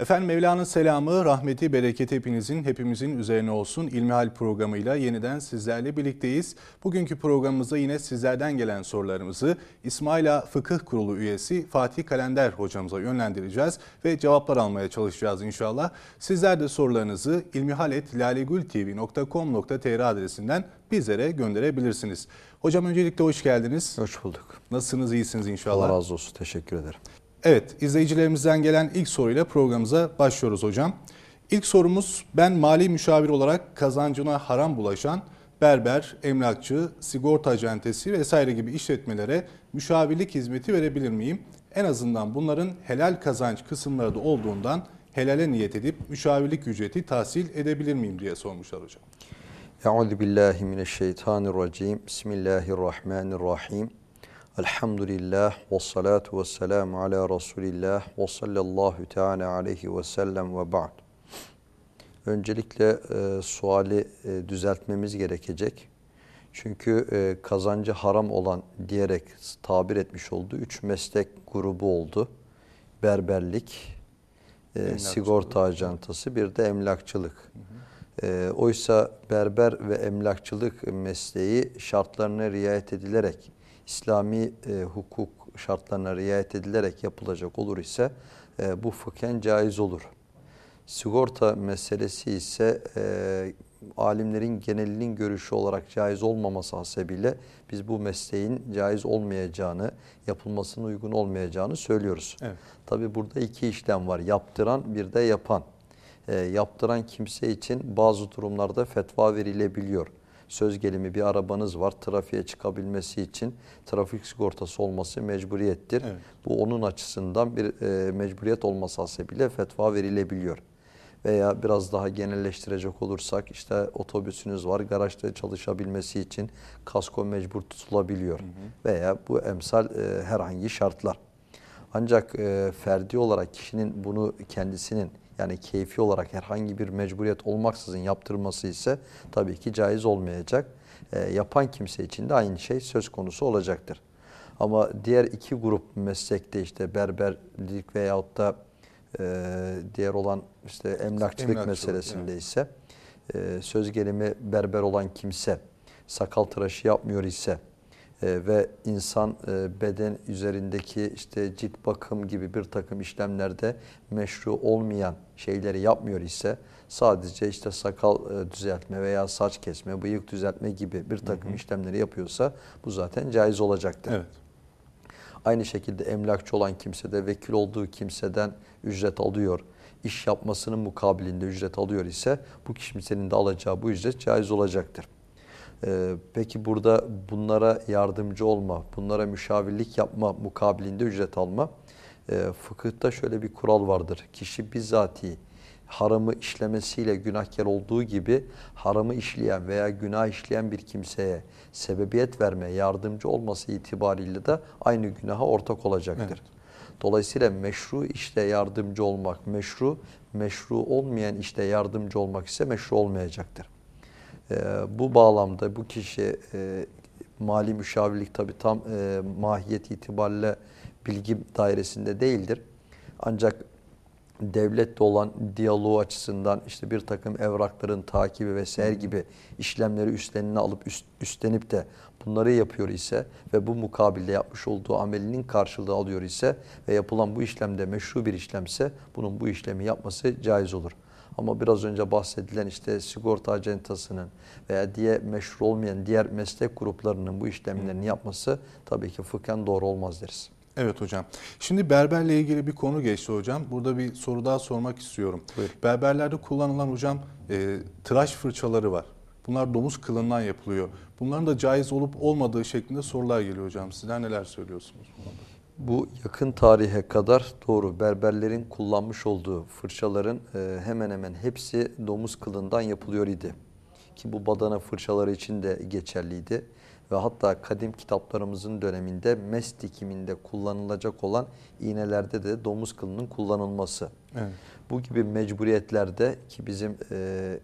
Efendim Mevla'nın selamı, rahmeti, bereketi hepinizin, hepimizin üzerine olsun. İlmihal programıyla yeniden sizlerle birlikteyiz. Bugünkü programımızda yine sizlerden gelen sorularımızı İsmaila Fıkıh Kurulu üyesi Fatih Kalender hocamıza yönlendireceğiz ve cevaplar almaya çalışacağız inşallah. Sizler de sorularınızı ilmihaletlalegultv.com.tr adresinden bizlere gönderebilirsiniz. Hocam öncelikle hoş geldiniz. Hoş bulduk. Nasılsınız, iyisiniz inşallah. Allah razı olsun, teşekkür ederim. Evet, izleyicilerimizden gelen ilk soruyla programımıza başlıyoruz hocam. İlk sorumuz ben mali müşavir olarak kazancına haram bulaşan berber, emlakçı, sigorta acentesi vesaire gibi işletmelere müşavirlik hizmeti verebilir miyim? En azından bunların helal kazanç kısımları da olduğundan helale niyet edip müşavirlik ücreti tahsil edebilir miyim diye sormuşlar hocam. Euzu billahi mineşşeytanirracim. Bismillahirrahmanirrahim. Elhamdülillah ve salatu ve selamu ala Resulillah ve sallallahu teala aleyhi ve sellem ve ba'd. Öncelikle e, suali e, düzeltmemiz gerekecek. Çünkü e, kazancı haram olan diyerek tabir etmiş olduğu üç meslek grubu oldu. Berberlik, e, sigorta acentası, bir de emlakçılık. Hı hı. E, oysa berber ve emlakçılık mesleği şartlarına riayet edilerek İslami e, hukuk şartlarına riayet edilerek yapılacak olur ise e, bu fıkhen caiz olur. Sigorta meselesi ise e, alimlerin genelinin görüşü olarak caiz olmaması hasebiyle biz bu mesleğin caiz olmayacağını, yapılmasının uygun olmayacağını söylüyoruz. Evet. Tabi burada iki işlem var. Yaptıran bir de yapan. E, yaptıran kimse için bazı durumlarda fetva verilebiliyor söz gelimi bir arabanız var. Trafiğe çıkabilmesi için trafik sigortası olması mecburiyettir. Evet. Bu onun açısından bir e, mecburiyet olması hasebiyle fetva verilebiliyor. Veya biraz daha genelleştirecek olursak işte otobüsünüz var garajda çalışabilmesi için kasko mecbur tutulabiliyor. Hı hı. Veya bu emsal e, herhangi şartlar. Ancak e, ferdi olarak kişinin bunu kendisinin yani keyfi olarak herhangi bir mecburiyet olmaksızın yaptırması ise tabii ki caiz olmayacak. E, yapan kimse için de aynı şey söz konusu olacaktır. Ama diğer iki grup meslekte işte berberlik veyahut da e, diğer olan işte emlakçılık, emlakçılık meselesinde evet. ise e, söz gelimi berber olan kimse sakal tıraşı yapmıyor ise e, ve insan e, beden üzerindeki işte cilt bakım gibi bir takım işlemlerde meşru olmayan şeyleri yapmıyor ise sadece işte sakal e, düzeltme veya saç kesme, bıyık düzeltme gibi bir takım hı hı. işlemleri yapıyorsa bu zaten caiz olacaktır. Evet. Aynı şekilde emlakçı olan kimse de vekil olduğu kimseden ücret alıyor. İş yapmasının mukabilinde ücret alıyor ise bu kimsenin de alacağı bu ücret caiz olacaktır. Ee, peki burada bunlara yardımcı olma, bunlara müşavirlik yapma mukabilinde ücret alma. Ee, fıkıhta şöyle bir kural vardır. Kişi bizzati haramı işlemesiyle günahkar olduğu gibi haramı işleyen veya günah işleyen bir kimseye sebebiyet verme, yardımcı olması itibariyle de aynı günaha ortak olacaktır. Evet. Dolayısıyla meşru işte yardımcı olmak meşru, meşru olmayan işte yardımcı olmak ise meşru olmayacaktır. E, bu bağlamda bu kişi e, mali müşavirlik tabi tam e, mahiyet itibariyle bilgi dairesinde değildir. Ancak devletle olan diyaloğu açısından işte bir takım evrakların takibi ve seher gibi işlemleri üstlenine alıp üst, üstlenip de bunları yapıyor ise ve bu mukabilde yapmış olduğu amelinin karşılığı alıyor ise ve yapılan bu işlemde meşru bir işlemse bunun bu işlemi yapması caiz olur. Ama biraz önce bahsedilen işte sigorta acentasının veya diğer meşhur olmayan diğer meslek gruplarının bu işlemlerini yapması tabii ki fıkhen doğru olmaz deriz. Evet hocam. Şimdi berberle ilgili bir konu geçti hocam. Burada bir soru daha sormak istiyorum. Buyurun. Berberlerde kullanılan hocam e, tıraş fırçaları var. Bunlar domuz kılından yapılıyor. Bunların da caiz olup olmadığı şeklinde sorular geliyor hocam. Sizler neler söylüyorsunuz bu konuda? Bu yakın tarihe kadar doğru berberlerin kullanmış olduğu fırçaların e, hemen hemen hepsi domuz kılından yapılıyor idi. Ki bu badana fırçaları için de geçerliydi. Ve hatta kadim kitaplarımızın döneminde mes dikiminde kullanılacak olan iğnelerde de domuz kılının kullanılması. Evet. Bu gibi mecburiyetlerde ki bizim e,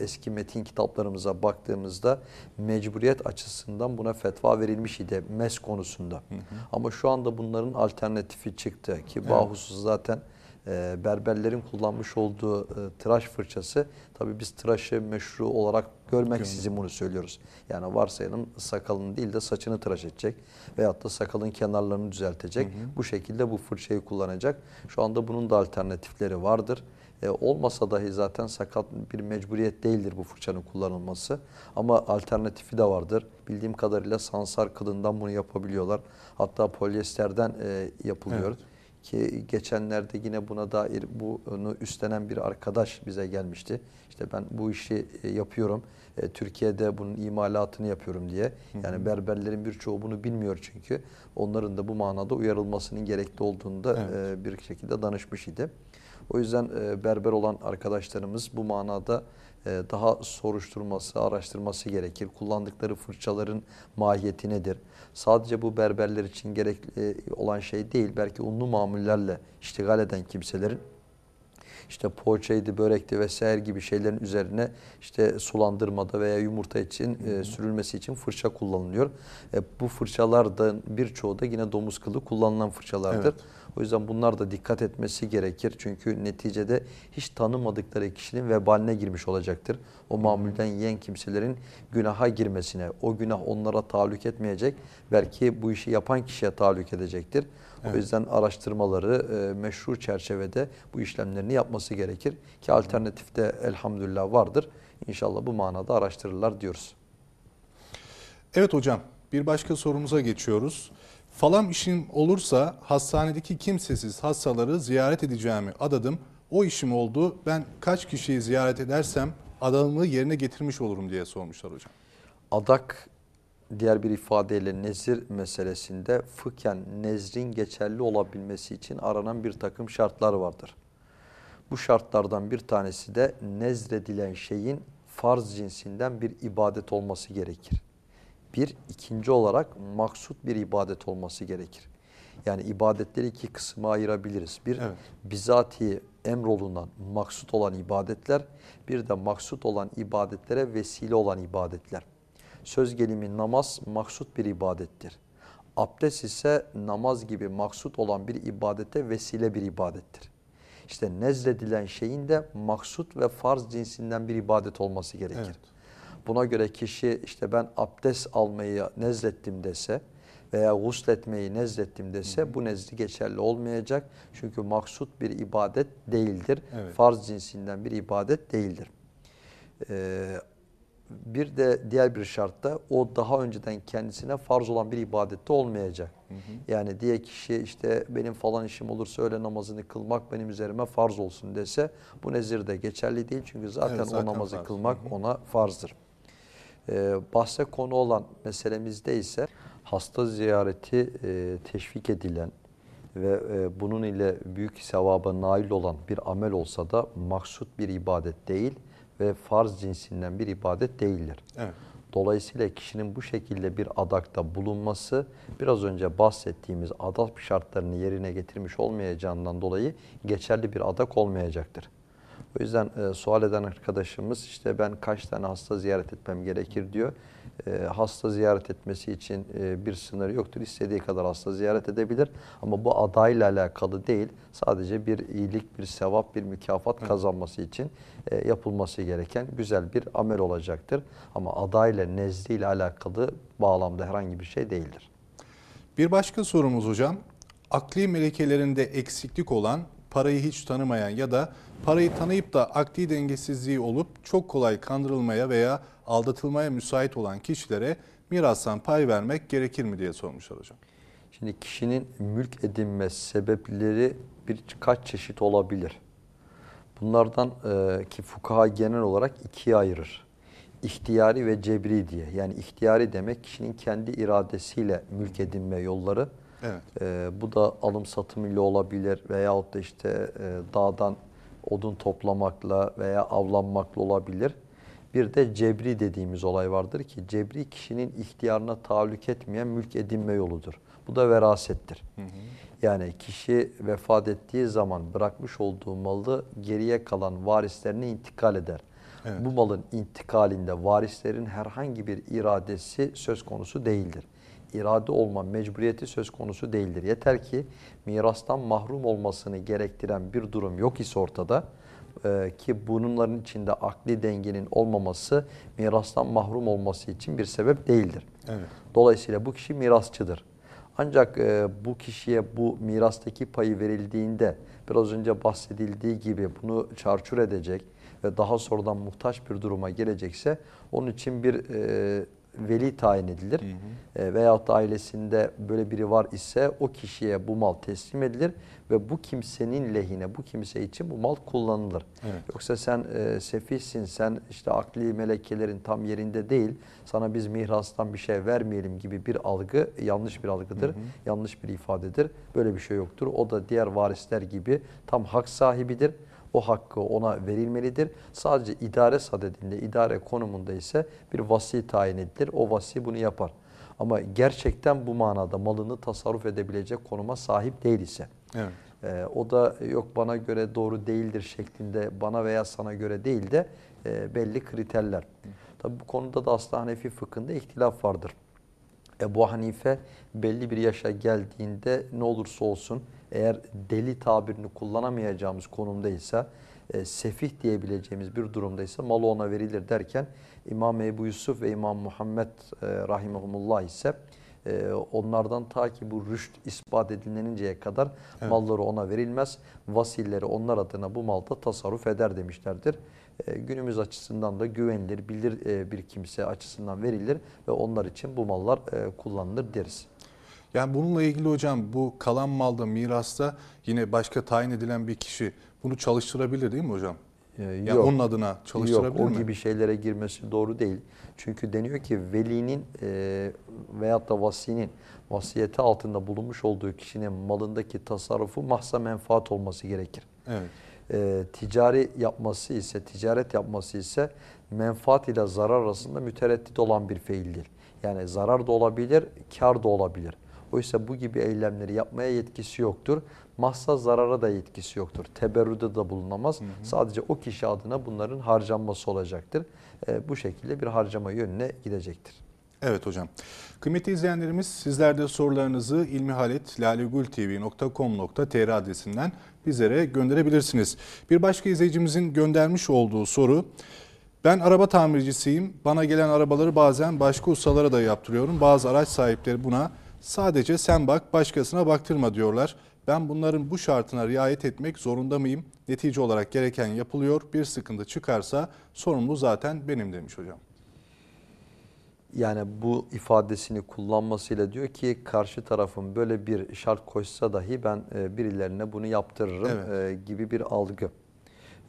eski metin kitaplarımıza baktığımızda mecburiyet açısından buna fetva verilmiş idi mes konusunda. Hı hı. Ama şu anda bunların alternatifi çıktı ki evet. bahusus zaten e, berberlerin kullanmış olduğu e, tıraş fırçası tabii biz tıraşı meşru olarak görmeksizin bunu söylüyoruz. Yani varsayalım sakalını değil de saçını tıraş edecek veyahut da sakalın kenarlarını düzeltecek. Bu şekilde bu fırçayı kullanacak. Şu anda bunun da alternatifleri vardır. E, olmasa dahi zaten sakat bir mecburiyet değildir bu fırçanın kullanılması. Ama alternatifi de vardır. Bildiğim kadarıyla sansar kılından bunu yapabiliyorlar. Hatta polyesterden e, yapılıyor. Evet. Ki geçenlerde yine buna dair bunu üstlenen bir arkadaş bize gelmişti. İşte ben bu işi e, yapıyorum. E, Türkiye'de bunun imalatını yapıyorum diye. Yani berberlerin birçoğu bunu bilmiyor çünkü. Onların da bu manada uyarılmasının gerekli olduğunu da Evet. e, bir şekilde danışmış idi. O yüzden e, berber olan arkadaşlarımız bu manada e, daha soruşturması, araştırması gerekir. Kullandıkları fırçaların mahiyeti nedir? Sadece bu berberler için gerekli olan şey değil. Belki unlu mamullerle iştigal eden kimselerin işte poğaçaydı, börekti vesaire gibi şeylerin üzerine işte sulandırmada veya yumurta için e, sürülmesi için fırça kullanılıyor. E, bu fırçalardan birçoğu da yine domuz kılı kullanılan fırçalardır. Evet. O yüzden bunlar da dikkat etmesi gerekir. Çünkü neticede hiç tanımadıkları kişinin vebaline girmiş olacaktır. O mamulden yiyen kimselerin günaha girmesine, o günah onlara tahallük etmeyecek. Belki bu işi yapan kişiye tahallük edecektir. O yüzden araştırmaları e, meşru çerçevede bu işlemlerini yapması gerekir. Ki alternatif de elhamdülillah vardır. İnşallah bu manada araştırırlar diyoruz. Evet hocam, bir başka sorumuza geçiyoruz. Falam işim olursa hastanedeki kimsesiz hastaları ziyaret edeceğimi adadım. O işim oldu. Ben kaç kişiyi ziyaret edersem adamımı yerine getirmiş olurum diye sormuşlar hocam. Adak diğer bir ifadeyle nezir meselesinde fıkhen nezrin geçerli olabilmesi için aranan bir takım şartlar vardır. Bu şartlardan bir tanesi de nezredilen şeyin farz cinsinden bir ibadet olması gerekir. Bir, ikinci olarak maksut bir ibadet olması gerekir. Yani ibadetleri iki kısma ayırabiliriz. Bir, Evet. bizatihi emrolunan maksut olan ibadetler, bir de maksut olan ibadetlere vesile olan ibadetler. Söz gelimi namaz maksut bir ibadettir. Abdest ise namaz gibi maksut olan bir ibadete vesile bir ibadettir. İşte nezledilen şeyin de maksut ve farz cinsinden bir ibadet olması gerekir. Evet. Buna göre kişi işte ben abdest almayı nezlettim dese veya gusletmeyi nezlettim dese bu nezli geçerli olmayacak. Çünkü maksut bir ibadet değildir. Evet. Farz cinsinden bir ibadet değildir. Ee, bir de diğer bir şartta o daha önceden kendisine farz olan bir ibadette olmayacak. Yani diye kişi işte benim falan işim olursa öğle namazını kılmak benim üzerime farz olsun dese bu nezir de geçerli değil. Çünkü zaten, Evet, zaten o namazı farz. kılmak ona farzdır. Ee, bahse konu olan meselemizde ise hasta ziyareti e, teşvik edilen ve e, bunun ile büyük sevaba nail olan bir amel olsa da maksut bir ibadet değil ve farz cinsinden bir ibadet değildir. Evet. Dolayısıyla kişinin bu şekilde bir adakta bulunması biraz önce bahsettiğimiz adak şartlarını yerine getirmiş olmayacağından dolayı geçerli bir adak olmayacaktır. O yüzden e, sual eden arkadaşımız işte ben kaç tane hasta ziyaret etmem gerekir diyor. E, hasta ziyaret etmesi için e, bir sınır yoktur. İstediği kadar hasta ziyaret edebilir. Ama bu adayla alakalı değil. Sadece bir iyilik, bir sevap, bir mükafat kazanması için e, yapılması gereken güzel bir amel olacaktır. Ama adayla, nezdiyle alakalı bağlamda herhangi bir şey değildir. Bir başka sorumuz hocam. Akli melekelerinde eksiklik olan, parayı hiç tanımayan ya da parayı tanıyıp da akli dengesizliği olup çok kolay kandırılmaya veya aldatılmaya müsait olan kişilere mirastan pay vermek gerekir mi diye sormuşlar hocam. Şimdi kişinin mülk edinme sebepleri birkaç çeşit olabilir. Bunlardan e, ki fukaha genel olarak ikiye ayırır. İhtiyari ve cebri diye. Yani ihtiyari demek kişinin kendi iradesiyle mülk edinme yolları. Evet. E, bu da alım satım ile olabilir veyahut da işte e, dağdan odun toplamakla veya avlanmakla olabilir. Bir de cebri dediğimiz olay vardır ki cebri kişinin ihtiyarına tahallük etmeyen mülk edinme yoludur. Bu da verasettir. Yani kişi vefat ettiği zaman bırakmış olduğu malı geriye kalan varislerine intikal eder. Evet. Bu malın intikalinde varislerin herhangi bir iradesi söz konusu değildir. İrade olma mecburiyeti söz konusu değildir. Yeter ki mirastan mahrum olmasını gerektiren bir durum yok ise ortada e, ki bunların içinde akli dengenin olmaması mirastan mahrum olması için bir sebep değildir. Evet. Dolayısıyla bu kişi mirasçıdır. Ancak e, bu kişiye bu mirastaki payı verildiğinde biraz önce bahsedildiği gibi bunu çarçur edecek ve daha sonradan muhtaç bir duruma gelecekse onun için bir e, veli tayin edilir. E, veyahut da ailesinde böyle biri var ise o kişiye bu mal teslim edilir ve bu kimsenin lehine, bu kimse için bu mal kullanılır. Evet. Yoksa sen e, sefihsin, sen işte akli melekelerin tam yerinde değil, sana biz mirastan bir şey vermeyelim gibi bir algı yanlış bir algıdır, yanlış bir ifadedir. Böyle bir şey yoktur. O da diğer varisler gibi tam hak sahibidir. O hakkı ona verilmelidir. Sadece idare sadedinde, idare konumunda ise bir vasi tayin edilir. O vasi bunu yapar. Ama gerçekten bu manada malını tasarruf edebilecek konuma sahip değil ise, Evet. ee, o da yok bana göre doğru değildir şeklinde bana veya sana göre değil de e, belli kriterler. Tabi bu konuda da aslında Hanefi fıkhında ihtilaf vardır. Ebu Hanife belli bir yaşa geldiğinde ne olursa olsun eğer deli tabirini kullanamayacağımız konumdaysa e, sefih diyebileceğimiz bir durumdaysa malı ona verilir derken İmam Ebu Yusuf ve İmam Muhammed e, rahimahumullah ise e, onlardan ta ki bu rüşt ispat edilinceye kadar Evet. malları ona verilmez. Vasilleri onlar adına bu malda tasarruf eder demişlerdir. E, günümüz açısından da güvenilir, bilir e, bir kimse açısından verilir ve onlar için bu mallar e, kullanılır deriz. Yani bununla ilgili hocam bu kalan malda mirasta yine başka tayin edilen bir kişi bunu çalıştırabilir değil mi hocam? E, Yani onun adına çalıştırabilir Yok, o mi? gibi şeylere girmesi doğru değil. Çünkü deniyor ki velinin e, veyahut da vasinin vasiyeti altında bulunmuş olduğu kişinin malındaki tasarrufu mahsa menfaat olması gerekir. Evet. E, ticari yapması ise, ticaret yapması ise menfaat ile zarar arasında mütereddit olan bir fiildir. Yani zarar da olabilir, kar da olabilir. Oysa bu gibi eylemleri yapmaya yetkisi yoktur. Mahsa zarara da yetkisi yoktur. Teberrüde de bulunamaz. Sadece o kişi adına bunların harcanması olacaktır. E, bu şekilde bir harcama yönüne gidecektir. Evet hocam. Kıymetli izleyenlerimiz sizler de sorularınızı ilmihaletlalegultv.com.tr adresinden bizlere gönderebilirsiniz. Bir başka izleyicimizin göndermiş olduğu soru ben araba tamircisiyim. Bana gelen arabaları bazen başka ustalara da yaptırıyorum. Bazı araç sahipleri buna sadece sen bak başkasına baktırma diyorlar. Ben bunların bu şartına riayet etmek zorunda mıyım? Netice olarak gereken yapılıyor. Bir sıkıntı çıkarsa sorumlu zaten benim demiş hocam. Yani bu ifadesini kullanmasıyla diyor ki karşı tarafın böyle bir şart koşsa dahi ben e, birilerine bunu yaptırırım Evet. e, gibi bir algı.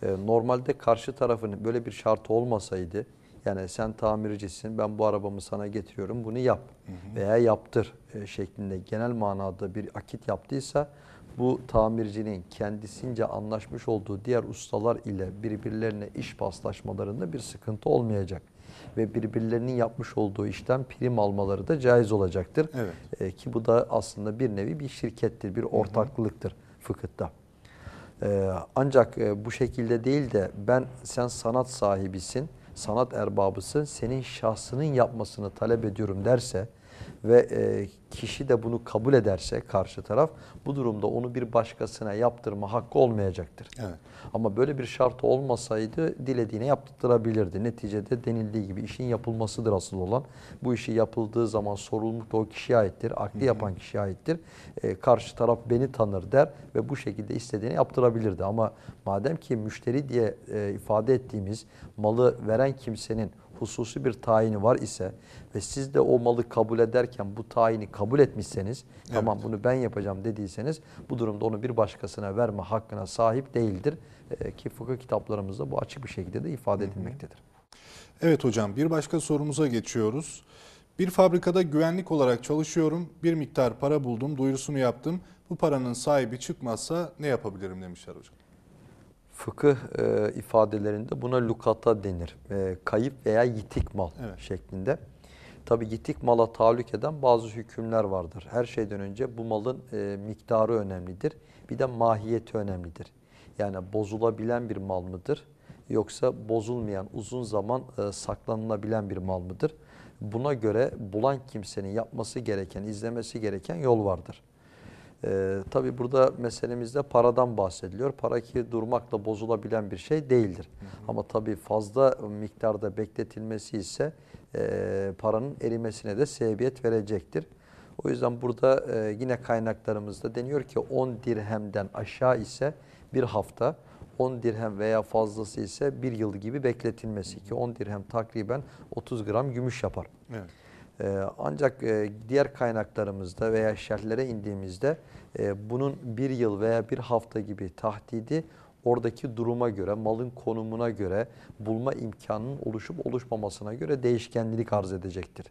E, Normalde karşı tarafın böyle bir şartı olmasaydı yani sen tamircisin ben bu arabamı sana getiriyorum bunu yap veya yaptır e, şeklinde genel manada bir akit yaptıysa bu tamircinin kendisince anlaşmış olduğu diğer ustalar ile birbirlerine iş paslaşmalarında bir sıkıntı olmayacak ve birbirlerinin yapmış olduğu işten prim almaları da caiz olacaktır. Evet. E, ki bu da aslında bir nevi bir şirkettir, bir ortaklıktır fıkıhta. E, ancak e, bu şekilde değil de ben sen sanat sahibisin, sanat erbabısın, senin şahsının yapmasını talep ediyorum derse ve e, kişi de bunu kabul ederse karşı taraf bu durumda onu bir başkasına yaptırma hakkı olmayacaktır. Evet. Ama böyle bir şart olmasaydı dilediğine yaptırabilirdi. Neticede denildiği gibi işin yapılmasıdır asıl olan. Bu işi yapıldığı zaman sorumluluk da o kişiye aittir. Akli yapan kişiye aittir. Ee, karşı taraf beni tanır der ve bu şekilde istediğini yaptırabilirdi. Ama madem ki müşteri diye e, ifade ettiğimiz malı veren kimsenin hususi bir tayini var ise ve siz de o malı kabul ederken bu tayini kabul etmişseniz tamam bunu ben yapacağım dediyseniz bu durumda onu bir başkasına verme hakkına sahip değildir. Ee, ki fıkıh kitaplarımızda bu açık bir şekilde de ifade edilmektedir. Evet hocam bir başka sorumuza geçiyoruz. Bir fabrikada güvenlik olarak çalışıyorum. Bir miktar para buldum, duyurusunu yaptım. Bu paranın sahibi çıkmazsa ne yapabilirim demişler hocam. Fıkıh e, ifadelerinde buna lukata denir. E, kayıp veya yitik mal Evet. şeklinde. Tabi yitik mala tahallük eden bazı hükümler vardır. Her şeyden önce bu malın e, miktarı önemlidir. Bir de mahiyeti önemlidir. Yani bozulabilen bir mal mıdır? Yoksa bozulmayan, uzun zaman e, saklanılabilen bir mal mıdır? Buna göre bulan kimsenin yapması gereken, izlemesi gereken yol vardır. Ee, tabii burada meselemizde paradan bahsediliyor. Para ki durmakla bozulabilen bir şey değildir. Ama tabii fazla miktarda bekletilmesi ise e, paranın erimesine de sebebiyet verecektir. O yüzden burada e, yine kaynaklarımızda deniyor ki 10 dirhemden aşağı ise bir hafta, 10 dirhem veya fazlası ise bir yıl gibi bekletilmesi ki 10 dirhem takriben 30 gram gümüş yapar. Evet. Ee, ancak e, diğer kaynaklarımızda veya şerhlere indiğimizde e, bunun bir yıl veya bir hafta gibi tahdidi oradaki duruma göre, malın konumuna göre, bulma imkanının oluşup oluşmamasına göre değişkenlik arz edecektir.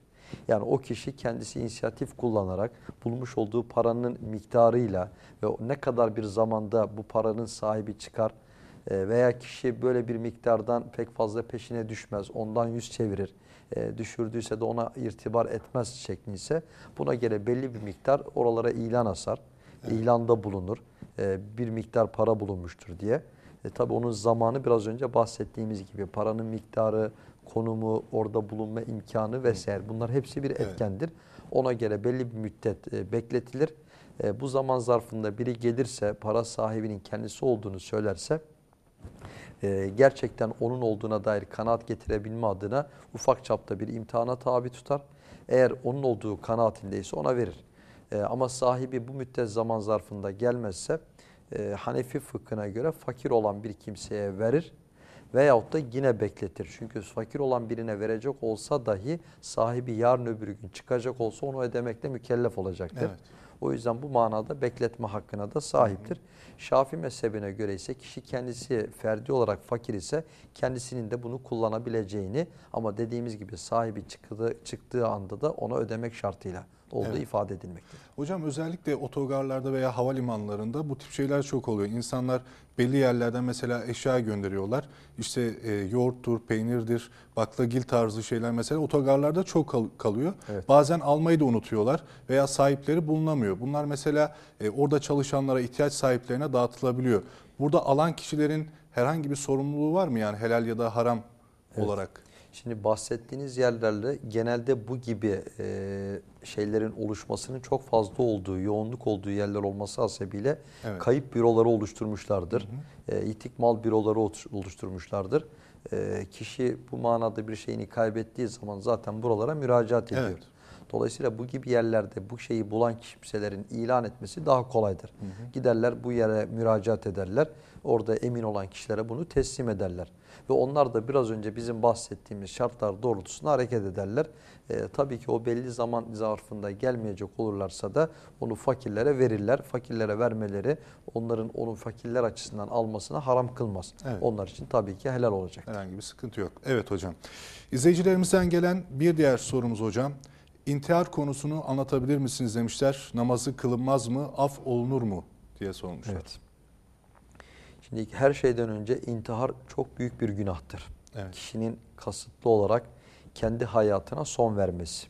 Yani o kişi kendisi inisiyatif kullanarak bulmuş olduğu paranın miktarıyla ve ne kadar bir zamanda bu paranın sahibi çıkar e, veya kişi böyle bir miktardan pek fazla peşine düşmez, ondan yüz çevirir, e, düşürdüyse de ona irtibar etmez şekliyse buna göre belli bir miktar oralara ilan asar, ilanda bulunur, e, bir miktar para bulunmuştur diye. E, tabii onun zamanı biraz önce bahsettiğimiz gibi paranın miktarı, konumu, orada bulunma imkanı vesaire bunlar hepsi bir etkendir. Ona göre belli bir müddet e, bekletilir. E, bu zaman zarfında biri gelirse para sahibinin kendisi olduğunu söylerse e, gerçekten onun olduğuna dair kanaat getirebilme adına ufak çapta bir imtihana tabi tutar. Eğer onun olduğu kanaatindeyse ona verir. E, ama sahibi bu müddet zaman zarfında gelmezse e, Hanefi fıkhına göre fakir olan bir kimseye verir veyahut da yine bekletir. Çünkü fakir olan birine verecek olsa dahi sahibi yarın öbür gün çıkacak olsa onu ödemekle mükellef olacaktır. Evet. O yüzden bu manada bekletme hakkına da sahiptir. Şafii mezhebine göre ise kişi kendisi ferdi olarak fakir ise kendisinin de bunu kullanabileceğini ama dediğimiz gibi sahibi çıktığı, çıktığı anda da ona ödemek şartıyla olduğu Evet. ifade edilmektedir. Hocam özellikle otogarlarda veya havalimanlarında bu tip şeyler çok oluyor. İnsanlar belli yerlerden mesela eşya gönderiyorlar. İşte e, yoğurttur, peynirdir, baklagil tarzı şeyler mesela otogarlarda çok kal- kalıyor. Evet. Bazen almayı da unutuyorlar veya sahipleri bulunamıyor. Bunlar mesela e, orada çalışanlara, ihtiyaç sahiplerine dağıtılabiliyor. Burada alan kişilerin herhangi bir sorumluluğu var mı yani helal ya da haram olarak? Şimdi bahsettiğiniz yerlerle genelde bu gibi e, şeylerin oluşmasının çok fazla olduğu, yoğunluk olduğu yerler olması hasebiyle Evet. kayıp büroları oluşturmuşlardır. E, itik mal büroları oluş- oluşturmuşlardır. E, kişi bu manada bir şeyini kaybettiği zaman zaten buralara müracaat ediyor. Evet. Dolayısıyla bu gibi yerlerde bu şeyi bulan kimselerin ilan etmesi daha kolaydır. Giderler bu yere müracaat ederler. Orada emin olan kişilere bunu teslim ederler. Ve onlar da biraz önce bizim bahsettiğimiz şartlar doğrultusunda hareket ederler. Ee, tabii ki o belli zaman zarfında gelmeyecek olurlarsa da onu fakirlere verirler. Fakirlere vermeleri onların onu fakirler açısından almasına haram kılmaz. Evet. Onlar için tabii ki helal olacak. Herhangi bir sıkıntı yok. Evet hocam. İzleyicilerimizden gelen bir diğer sorumuz hocam. İntihar konusunu anlatabilir misiniz demişler. Namazı kılınmaz mı, af olunur mu diye sormuşlar. Evet. Şimdi her şeyden önce intihar çok büyük bir günahtır. Evet. Kişinin kasıtlı olarak kendi hayatına son vermesi.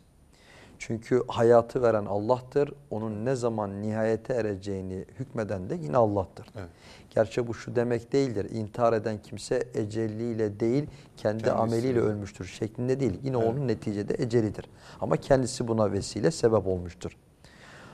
Çünkü hayatı veren Allah'tır. Onun ne zaman nihayete ereceğini hükmeden de yine Allah'tır. Evet. Gerçi bu şu demek değildir. İntihar eden kimse eceliyle değil, kendi Kendisi. ameliyle ölmüştür şeklinde değil. Yine Evet. onun neticede ecelidir. Ama kendisi buna vesile sebep olmuştur.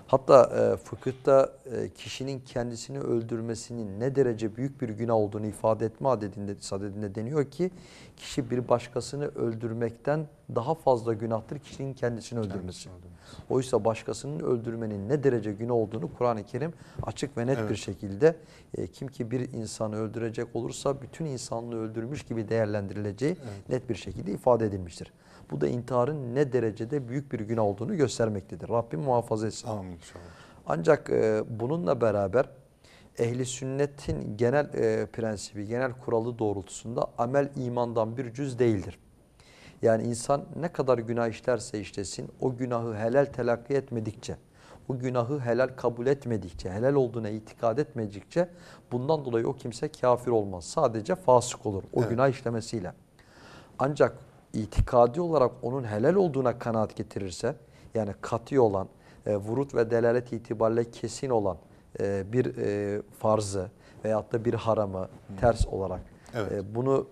Hatta e, fıkıhta e, kişinin kendisini öldürmesinin ne derece büyük bir günah olduğunu ifade etme adedinde, sadedinde deniyor ki kişi bir başkasını öldürmekten daha fazla günahtır kişinin kendisini öldürmesi. Oysa başkasının öldürmenin ne derece günah olduğunu Kur'an-ı Kerim açık ve net Evet. bir şekilde e, kim ki bir insanı öldürecek olursa bütün insanlığı öldürmüş gibi değerlendirileceği net bir şekilde ifade edilmiştir. Bu da intiharın ne derecede büyük bir günah olduğunu göstermektedir. Rabbim muhafaza etsin. Amin inşallah. Ancak e, bununla beraber ehli sünnetin genel e, prensibi, genel kuralı doğrultusunda amel imandan bir cüz değildir. Yani insan ne kadar günah işlerse işlesin o günahı helal telakki etmedikçe, o günahı helal kabul etmedikçe, helal olduğuna itikad etmedikçe bundan dolayı o kimse kafir olmaz. Sadece fasık olur o Evet. günah işlemesiyle. Ancak itikadi olarak onun helal olduğuna kanaat getirirse yani katı olan, e, vurut ve delalet itibariyle kesin olan e, bir e, farzı veyahut da bir haramı ters olarak Evet. e, bunu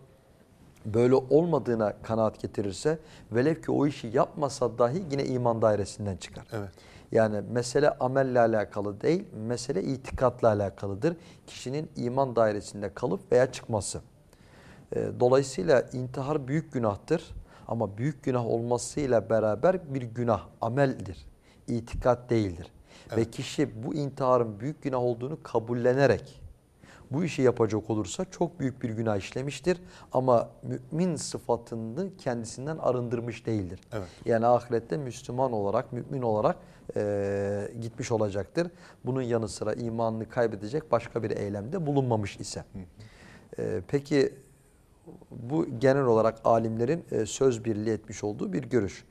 böyle olmadığına kanaat getirirse velev ki o işi yapmasa dahi yine iman dairesinden çıkar. Evet. Yani mesele amelle alakalı değil, mesele itikatla alakalıdır. Kişinin iman dairesinde kalıp veya çıkması. Ee, Dolayısıyla intihar büyük günahtır ama büyük günah olmasıyla beraber bir günah, ameldir. İtikat değildir. Ve kişi bu intiharın büyük günah olduğunu kabullenerek bu işi yapacak olursa çok büyük bir günah işlemiştir ama mümin sıfatını kendisinden arındırmış değildir. Evet. Yani ahirette Müslüman olarak, mümin olarak e, gitmiş olacaktır. Bunun yanı sıra imanını kaybedecek başka bir eylemde bulunmamış ise. E, peki bu genel olarak alimlerin e, söz birliği etmiş olduğu bir görüş.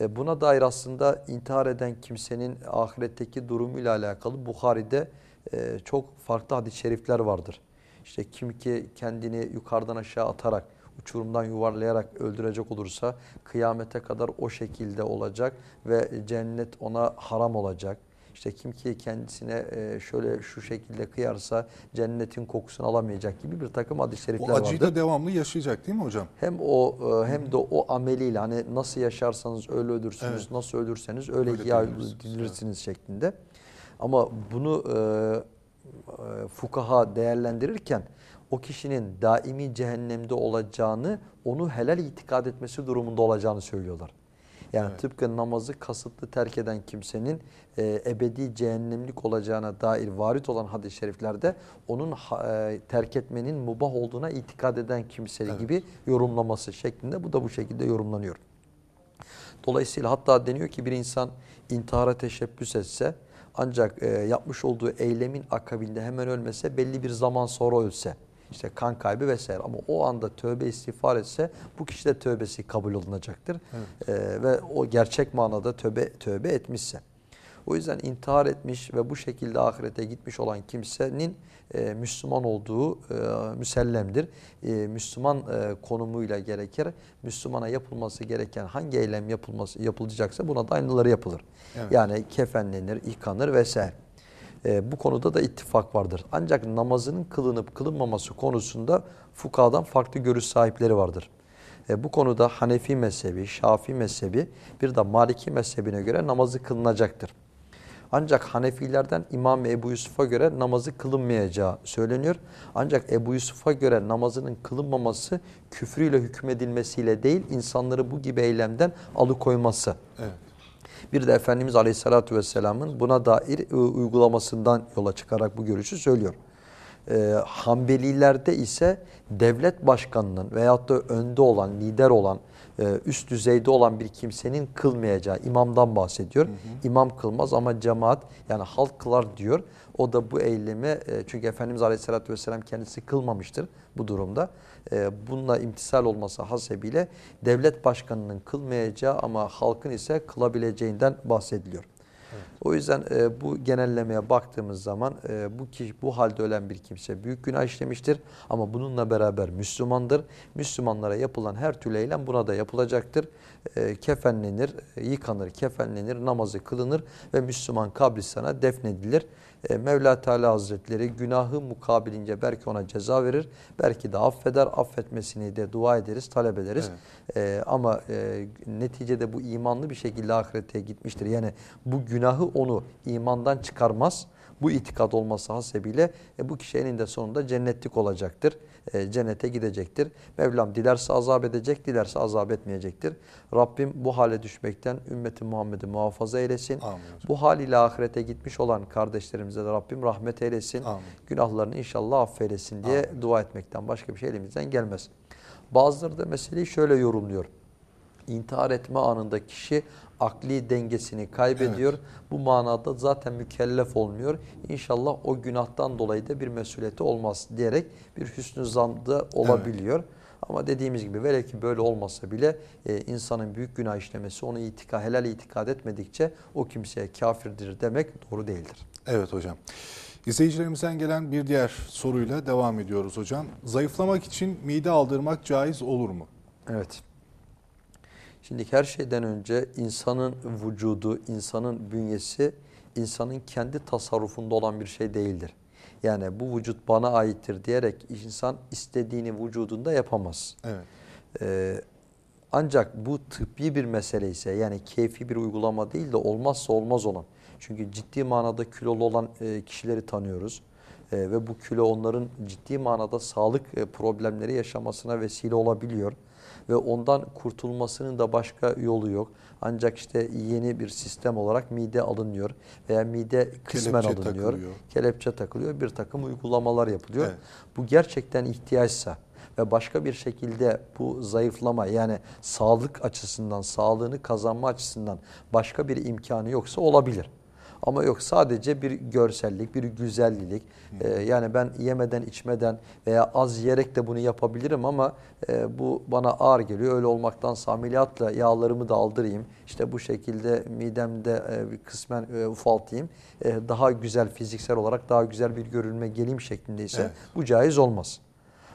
E, buna dair aslında intihar eden kimsenin ahiretteki durumuyla alakalı Bukhari'de e, çok farklı hadis-i şerifler vardır. İşte kim ki kendini yukarıdan aşağı atarak, uçurumdan yuvarlayarak öldürecek olursa kıyamete kadar o şekilde olacak ve cennet ona haram olacak. İşte kim ki kendisine e, şöyle şu şekilde kıyarsa cennetin kokusunu alamayacak gibi bir takım hadis-i şerifler O acıyı vardır. da devamlı yaşayacak değil mi hocam? Hem o e, hem de o ameliyle hani nasıl yaşarsanız öyle ölürsünüz, Evet. nasıl ölürseniz öyle Öyle ihya edilirsiniz şeklinde. Ama bunu e, e, fukaha değerlendirirken o kişinin daimi cehennemde olacağını, onu helal itikad etmesi durumunda olacağını söylüyorlar. Yani Evet. tıpkı namazı kasıtlı terk eden kimsenin e, ebedi cehennemlik olacağına dair varit olan hadis-i şeriflerde onun e, terk etmenin mubah olduğuna itikad eden kimse Evet. gibi yorumlaması şeklinde bu da bu şekilde yorumlanıyor. Dolayısıyla hatta deniyor ki bir insan intihara teşebbüs etse ancak e, yapmış olduğu eylemin akabinde hemen ölmese belli bir zaman sonra ölse işte kan kaybı vesaire ama o anda tövbe istiğfar etse bu kişi de tövbesi kabul olunacaktır. E, ve o gerçek manada tövbe tövbe etmişse. O yüzden intihar etmiş ve bu şekilde ahirete gitmiş olan kimsenin e, Müslüman olduğu e, müsellemdir. E, Müslüman e, konumuyla gerekir. Müslümana yapılması gereken hangi eylem yapılması yapılacaksa buna da aynıları yapılır. Evet. Yani kefenlenir, yıkanır vesaire. E, bu konuda da ittifak vardır. Ancak namazının kılınıp kılınmaması konusunda fukadan farklı görüş sahipleri vardır. E, bu konuda Hanefi mezhebi, Şafii mezhebi bir de Maliki mezhebine göre namazı kılınacaktır. Ancak Hanefilerden İmam Ebu Yusuf'a göre namazı kılınmayacağı söyleniyor. Ancak Ebu Yusuf'a göre namazının kılınmaması küfrüyle hükmedilmesiyle değil insanları bu gibi eylemden alıkoyması. Evet. Bir de Efendimiz Aleyhisselatü Vesselam'ın buna dair e, uygulamasından yola çıkarak bu görüşü söylüyor. Ee, Hanbelilerde ise devlet başkanının veyahut da önde olan, lider olan, e, üst düzeyde olan bir kimsenin kılmayacağı imamdan bahsediyor. İmam kılmaz ama cemaat yani halk kılar diyor. O da bu eylemi e, çünkü Efendimiz Aleyhisselatü Vesselam kendisi kılmamıştır bu durumda. E, bununla imtisal olması hasebiyle devlet başkanının kılmayacağı ama halkın ise kılabileceğinden bahsediliyor. O yüzden e, bu genellemeye baktığımız zaman e, bu kişi bu halde ölen bir kimse büyük günah işlemiştir ama bununla beraber Müslümandır. Müslümanlara yapılan her türlü eylem buna da yapılacaktır. E, kefenlenir, yıkanır, kefenlenir, namazı kılınır ve Müslüman kabristana defnedilir. E, Mevla Teala Hazretleri günahı mukabilince belki ona ceza verir, belki de affeder. Affetmesini de dua ederiz, talep ederiz. E, ama e, neticede bu imanlı bir şekilde ahirete gitmiştir. Yani bu günahı onu imandan çıkarmaz. Bu itikad olması hasebiyle e, bu kişi eninde sonunda cennetlik olacaktır. E, cennete gidecektir. Mevlam dilerse azap edecek, dilerse azap etmeyecektir. Rabbim bu hale düşmekten ümmeti Muhammed'i muhafaza eylesin. Amin. Bu hal ile ahirete gitmiş olan kardeşlerimize de Rabbim rahmet eylesin. Amin. Günahlarını inşallah affeylesin diye dua etmekten başka bir şey elimizden gelmez. Bazıları da meseleyi şöyle yorumluyor. İntihar etme anında kişi akli dengesini kaybediyor. Bu manada zaten mükellef olmuyor. İnşallah o günahtan dolayı da bir mesuliyeti olmaz diyerek bir hüsnü zanda olabiliyor. Ama dediğimiz gibi velev ki böyle olmasa bile e, insanın büyük günah işlemesi onu itika, helal itikad etmedikçe o kimseye kafirdir demek doğru değildir. Evet hocam. İzleyicilerimizden gelen bir diğer soruyla devam ediyoruz hocam. Zayıflamak için mide aldırmak caiz olur mu? Evet. Şimdi her şeyden önce insanın vücudu, insanın bünyesi insanın kendi tasarrufunda olan bir şey değildir. Yani bu vücut bana aittir diyerek insan istediğini vücudunda yapamaz. Evet. Ee, ancak bu tıbbi bir mesele ise yani keyfi bir uygulama değil de olmazsa olmaz olan. Çünkü ciddi manada kilolu olan e, kişileri tanıyoruz. E, ve bu kilo onların ciddi manada sağlık e, problemleri yaşamasına vesile olabiliyor. Ve ondan kurtulmasının da başka yolu yok. Ancak işte yeni bir sistem olarak mide alınıyor veya mide kısmen Kelepçe alınıyor. takılıyor. Kelepçe takılıyor. Bir takım uygulamalar yapılıyor. Evet. Bu gerçekten ihtiyaçsa ve başka bir şekilde bu zayıflama yani sağlık açısından, sağlığını kazanma açısından başka bir imkanı yoksa olabilir. Ama yok sadece bir görsellik, bir güzellik. Ee, yani ben yemeden, içmeden veya az yiyerek de bunu yapabilirim ama e, bu bana ağır geliyor. Öyle olmaktansa ameliyatla yağlarımı da aldırayım. İşte bu şekilde midemde e, bir kısmen e, ufaltayım. E, daha güzel fiziksel olarak daha güzel bir görünme geleyim şeklindeyse Evet. bu caiz olmaz.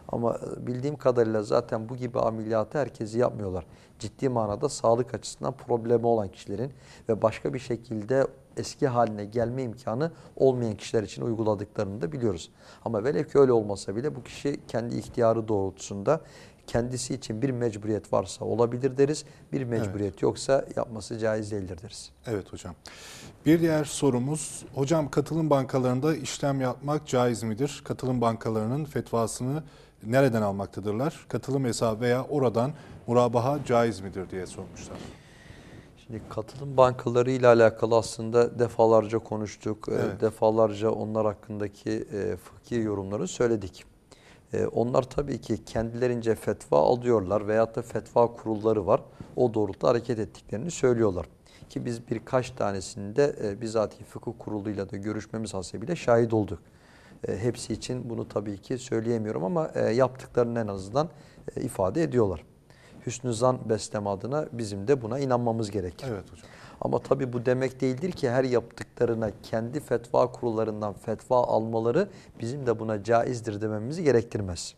Ama e, bildiğim kadarıyla zaten bu gibi ameliyatı herkesi yapmıyorlar. Ciddi manada sağlık açısından problemi olan kişilerin ve başka bir şekilde eski haline gelme imkanı olmayan kişiler için uyguladıklarını da biliyoruz. Ama velev ki öyle olmasa bile bu kişi kendi ihtiyarı doğrultusunda kendisi için bir mecburiyet varsa olabilir deriz. Bir mecburiyet yoksa yapması caiz değildir deriz. Evet hocam. Bir diğer sorumuz, hocam katılım bankalarında işlem yapmak caiz midir? Katılım bankalarının fetvasını nereden almaktadırlar? Katılım hesabı veya oradan murabaha caiz midir diye sormuşlar. Şimdi katılım bankaları ile alakalı aslında defalarca konuştuk. Ee, Evet. Defalarca onlar hakkındaki e, fıkhi yorumları söyledik. E, onlar tabii ki kendilerince fetva alıyorlar veyahut da fetva kurulları var. O doğrultuda hareket ettiklerini söylüyorlar. Ki biz birkaç tanesinde e, bizatihi fıkıh kuruluyla da görüşmemiz hasebiyle şahit olduk. E, hepsi için bunu tabii ki söyleyemiyorum ama e, yaptıklarını en azından e, ifade ediyorlar. Hüsnü zan besleme adına bizim de buna inanmamız gerekir. Evet hocam. Ama tabii bu demek değildir ki her yaptıklarına kendi fetva kurullarından fetva almaları bizim de buna caizdir dememizi gerektirmez.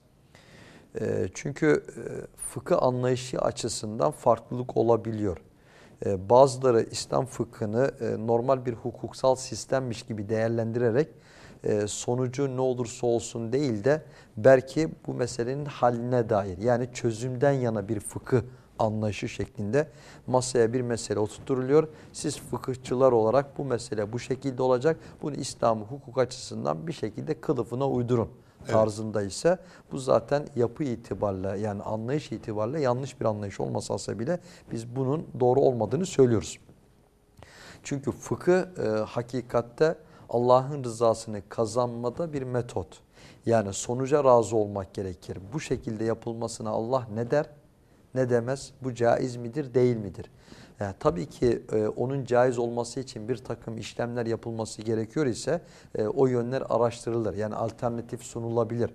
E, çünkü e, fıkıh anlayışı açısından farklılık olabiliyor. E, bazıları İslam fıkhını e, normal bir hukuksal sistemmiş gibi değerlendirerek sonucu ne olursa olsun değil de belki bu meselenin haline dair yani çözümden yana bir fıkıh anlayışı şeklinde masaya bir mesele oturtuluyor. Siz fıkıhçılar olarak bu mesele bu şekilde olacak. Bunu İslam hukuk açısından bir şekilde kılıfına uydurun tarzında ise bu zaten yapı itibariyle yani anlayış itibariyle yanlış bir anlayış olmasa bile biz bunun doğru olmadığını söylüyoruz. Çünkü fıkıh e, hakikatte Allah'ın rızasını kazanmada bir metot. Yani sonuca razı olmak gerekir. Bu şekilde yapılmasına Allah ne der ne demez? Bu caiz midir değil midir? Yani tabii ki e, onun caiz olması için bir takım işlemler yapılması gerekiyor ise e, o yönler araştırılır. Yani alternatif sunulabilir.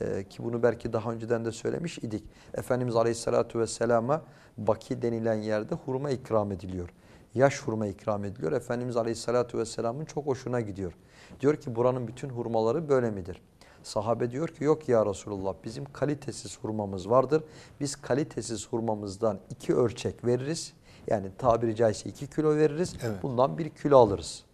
E, ki bunu belki daha önceden de söylemiş idik. Efendimiz Aleyhisselatü Vesselam'a Baki denilen yerde hurma ikram ediliyor. Yaş hurma ikram ediliyor. Efendimiz Aleyhisselatü Vesselam'ın çok hoşuna gidiyor. Diyor ki buranın bütün hurmaları böyle midir? Sahabe diyor ki yok ya Resulullah bizim kalitesiz hurmamız vardır. Biz kalitesiz hurmamızdan iki ölçek veririz. Yani tabiri caizse iki kilo veririz. Evet. Bundan bir kilo alırız.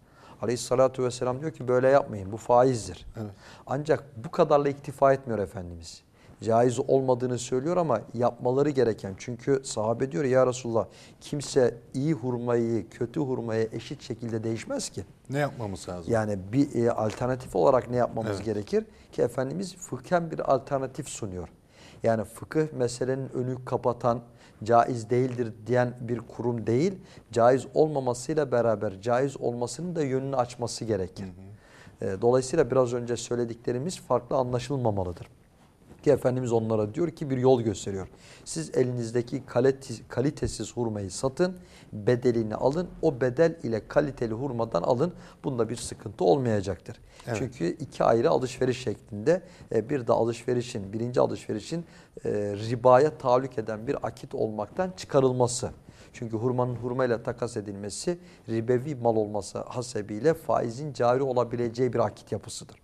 Aleyhissalatu vesselam diyor ki böyle yapmayın bu faizdir. Evet. Ancak bu kadarla iktifa etmiyor Efendimiz. Caiz olmadığını söylüyor ama yapmaları gereken. Çünkü sahabe diyor ya Resulullah kimse iyi hurmayı kötü hurmaya eşit şekilde değişmez ki. Ne yapmamız lazım? Yani bir e, alternatif olarak ne yapmamız Evet. gerekir? Ki Efendimiz fıkhen bir alternatif sunuyor. Yani fıkıh meselenin önü kapatan, caiz değildir diyen bir kurum değil, caiz olmamasıyla beraber caiz olmasının da yönünü açması gerekir. E, Dolayısıyla biraz önce söylediklerimiz farklı anlaşılmamalıdır. Ki Efendimiz onlara diyor ki bir yol gösteriyor. Siz elinizdeki kalite- kalitesiz hurmayı satın, bedelini alın. O bedel ile kaliteli hurmadan alın. Bunda bir sıkıntı olmayacaktır. Evet. Çünkü iki ayrı alışveriş şeklinde e, bir de alışverişin, birinci alışverişin e, ribaya tahallük eden bir akit olmaktan çıkarılması. Çünkü hurmanın hurmayla takas edilmesi ribevi mal olması hasebiyle faizin cari olabileceği bir akit yapısıdır.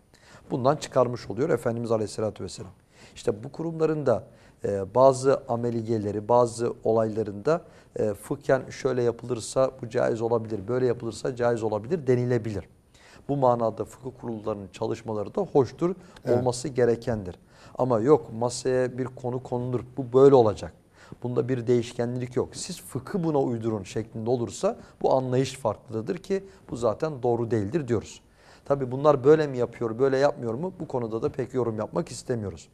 Bundan çıkarmış oluyor Efendimiz Aleyhisselatü Vesselam. İşte bu kurumların da e, bazı ameliyeleri, bazı olaylarında e, fıkhen şöyle yapılırsa bu caiz olabilir, böyle yapılırsa caiz olabilir denilebilir. Bu manada fıkıh kurullarının çalışmaları da hoştur, Evet. olması gerekendir. Ama yok masaya bir konu konulur bu böyle olacak. Bunda bir değişkenlik yok. Siz fıkı buna uydurun şeklinde olursa bu anlayış farklıdır ki bu zaten doğru değildir diyoruz. Tabi bunlar böyle mi yapıyor, böyle yapmıyor mu? Bu konuda da pek yorum yapmak istemiyoruz.